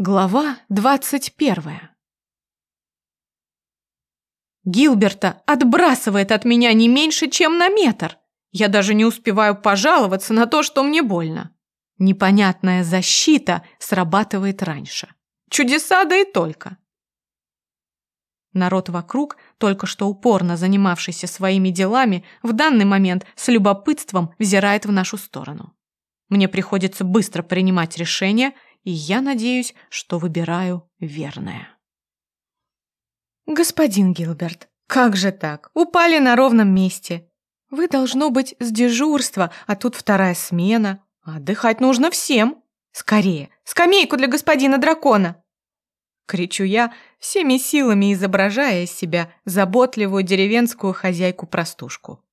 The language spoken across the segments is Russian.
Глава двадцать первая. Гилберта отбрасывает от меня не меньше, чем на метр. Я даже не успеваю пожаловаться на то, что мне больно. Непонятная защита срабатывает раньше. Чудеса да и только. Народ вокруг, только что упорно занимавшийся своими делами, в данный момент с любопытством взирает в нашу сторону. Мне приходится быстро принимать решение – и я надеюсь, что выбираю верное. Господин Гилберт, как же так? Упали на ровном месте. Вы должно быть с дежурства, а тут вторая смена. Отдыхать нужно всем. Скорее, скамейку для господина дракона. Кричу я, всеми силами изображая из себя заботливую деревенскую хозяйку-простушку.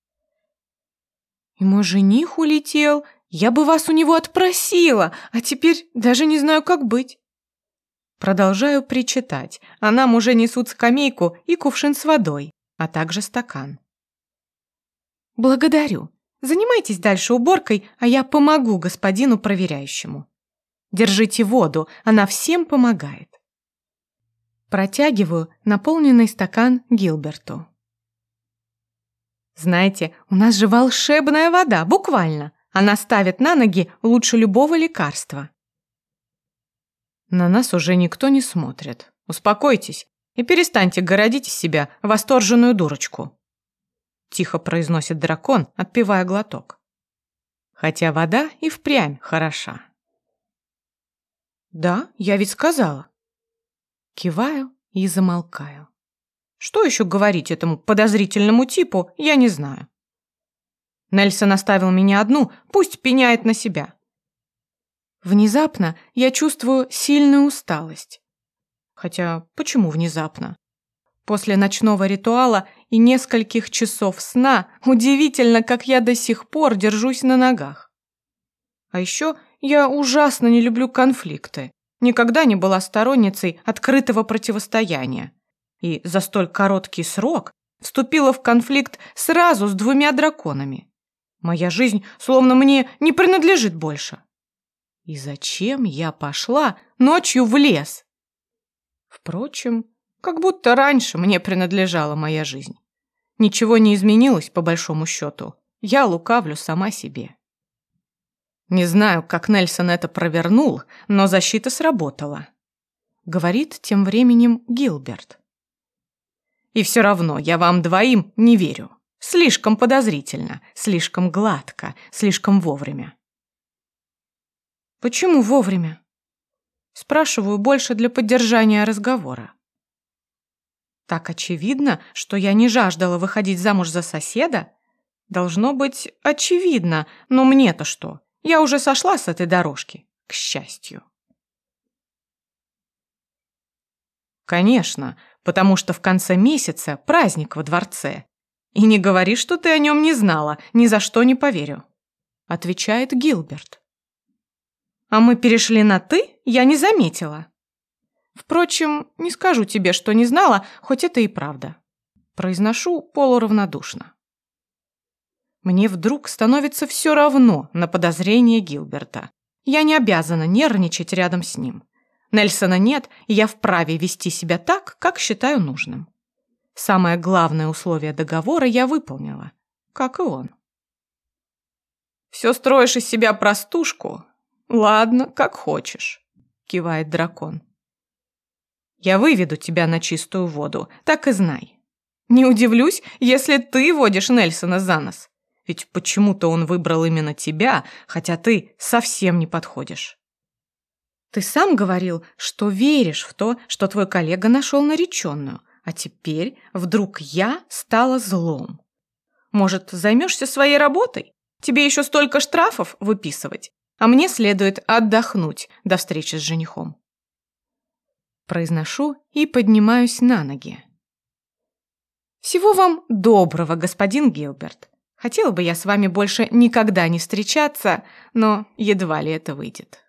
И мой жених улетел, я бы вас у него отпросила, а теперь даже не знаю, как быть. Продолжаю причитать, а нам уже несут скамейку и кувшин с водой, а также стакан. Благодарю. Занимайтесь дальше уборкой, а я помогу господину проверяющему. Держите воду, она всем помогает. Протягиваю наполненный стакан Гилберту. Знаете, у нас же волшебная вода, буквально. Она ставит на ноги лучше любого лекарства. На нас уже никто не смотрит. Успокойтесь и перестаньте городить из себя восторженную дурочку. Тихо произносит дракон, отпивая глоток. Хотя вода и впрямь хороша. Да, я ведь сказала. Киваю и замолкаю. Что еще говорить этому подозрительному типу, я не знаю. Нельсон оставил меня одну, пусть пеняет на себя. Внезапно я чувствую сильную усталость. Хотя, почему внезапно? После ночного ритуала и нескольких часов сна удивительно, как я до сих пор держусь на ногах. А еще я ужасно не люблю конфликты. Никогда не была сторонницей открытого противостояния. И за столь короткий срок вступила в конфликт сразу с двумя драконами. Моя жизнь словно мне не принадлежит больше. И зачем я пошла ночью в лес? Впрочем, как будто раньше мне принадлежала моя жизнь. Ничего не изменилось, по большому счету. Я лукавлю сама себе. Не знаю, как Нельсон это провернул, но защита сработала. Говорит тем временем Гилберт. И все равно я вам двоим не верю. Слишком подозрительно, слишком гладко, слишком вовремя. Почему вовремя? Спрашиваю больше для поддержания разговора. Так очевидно, что я не жаждала выходить замуж за соседа? Должно быть очевидно, но мне-то что? Я уже сошла с этой дорожки, к счастью. Конечно, потому что в конце месяца праздник во дворце, «И не говори, что ты о нем не знала, ни за что не поверю», — отвечает Гилберт. «А мы перешли на «ты», я не заметила». Впрочем, не скажу тебе, что не знала, хоть это и правда. Произношу полуравнодушно. Мне вдруг становится все равно на подозрение Гилберта. Я не обязана нервничать рядом с ним. Нельсона нет, и я вправе вести себя так, как считаю нужным. Самое главное условие договора я выполнила, как и он. «Все строишь из себя простушку? Ладно, как хочешь», — кивает дракон. «Я выведу тебя на чистую воду, так и знай. Не удивлюсь, если ты водишь Нельсона за нос, ведь почему-то он выбрал именно тебя, хотя ты совсем не подходишь». «Ты сам говорил, что веришь в то, что твой коллега нашел нареченную, а теперь вдруг я стала злом. Может, займешься своей работой? Тебе еще столько штрафов выписывать, а мне следует отдохнуть до встречи с женихом. Произношу и поднимаюсь на ноги. Всего вам доброго, господин Гилберт. Хотела бы я с вами больше никогда не встречаться, но едва ли это выйдет.